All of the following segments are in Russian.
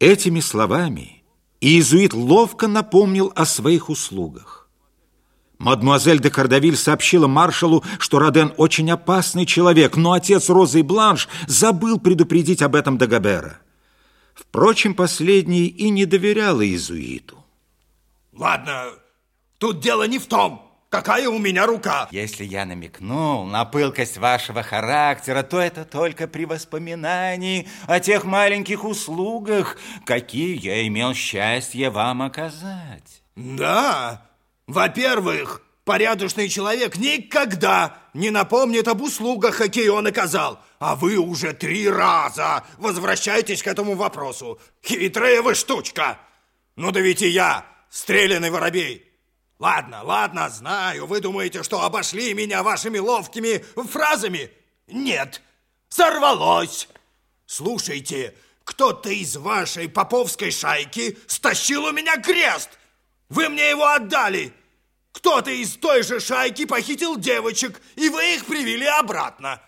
Этими словами иезуит ловко напомнил о своих услугах. Мадмуазель де Кардавиль сообщила маршалу, что Роден очень опасный человек, но отец Розы и Бланш забыл предупредить об этом Дагобера. Впрочем, последний и не доверял иезуиту. Ладно, тут дело не в том, какая у меня рука. Если я намекнул на пылкость вашего характера, то это только при воспоминании о тех маленьких услугах, какие я имел счастье вам оказать. Да, во-первых, порядочный человек никогда не напомнит об услугах, какие он оказал. А вы уже три раза возвращаетесь к этому вопросу. Хитрая вы штучка. Ну да ведь и я, стрелянный воробей, Ладно, ладно, знаю, вы думаете, что обошли меня вашими ловкими фразами? Нет, сорвалось. Слушайте, кто-то из вашей поповской шайки стащил у меня крест. Вы мне его отдали. Кто-то из той же шайки похитил девочек, и вы их привели обратно.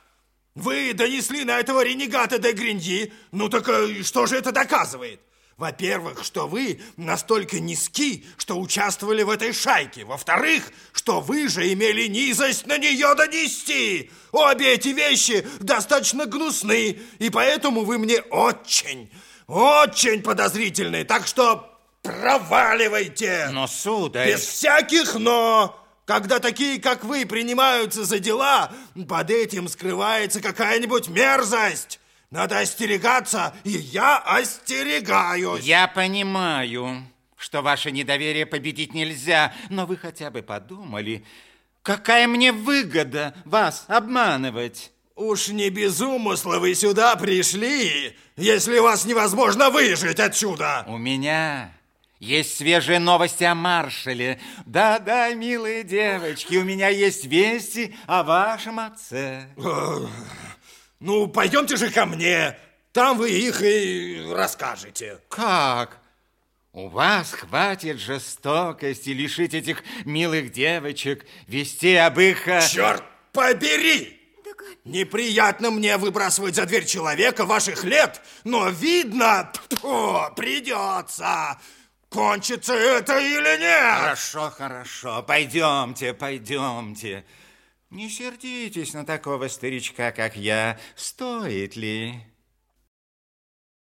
Вы донесли на этого ренегата де Гринди. Ну так э, что же это доказывает? Во-первых, что вы настолько низки, что участвовали в этой шайке. Во-вторых, что вы же имели низость на нее донести. Обе эти вещи достаточно гнусны, и поэтому вы мне очень, очень подозрительны. Так что проваливайте. Но, сударь... Без всяких «но». Когда такие, как вы, принимаются за дела, под этим скрывается какая-нибудь мерзость. Надо остерегаться, и я остерегаюсь. Я понимаю, что ваше недоверие победить нельзя, но вы хотя бы подумали, какая мне выгода вас обманывать? Уж не без умысла вы сюда пришли, если вас невозможно выжить отсюда. У меня есть свежие новости о маршале. Да-да, милые девочки, у меня есть вести о вашем отце. Ну, пойдемте же ко мне. Там вы их и расскажете. Как? У вас хватит жестокости лишить этих милых девочек, вести об их... Э, Черт побери! Неприятно мне выбрасывать за дверь человека ваших лет, но видно, о, придется. Кончится это или нет? Хорошо, хорошо. Пойдемте, пойдемте. Не сердитесь на такого старичка, как я. Стоит ли?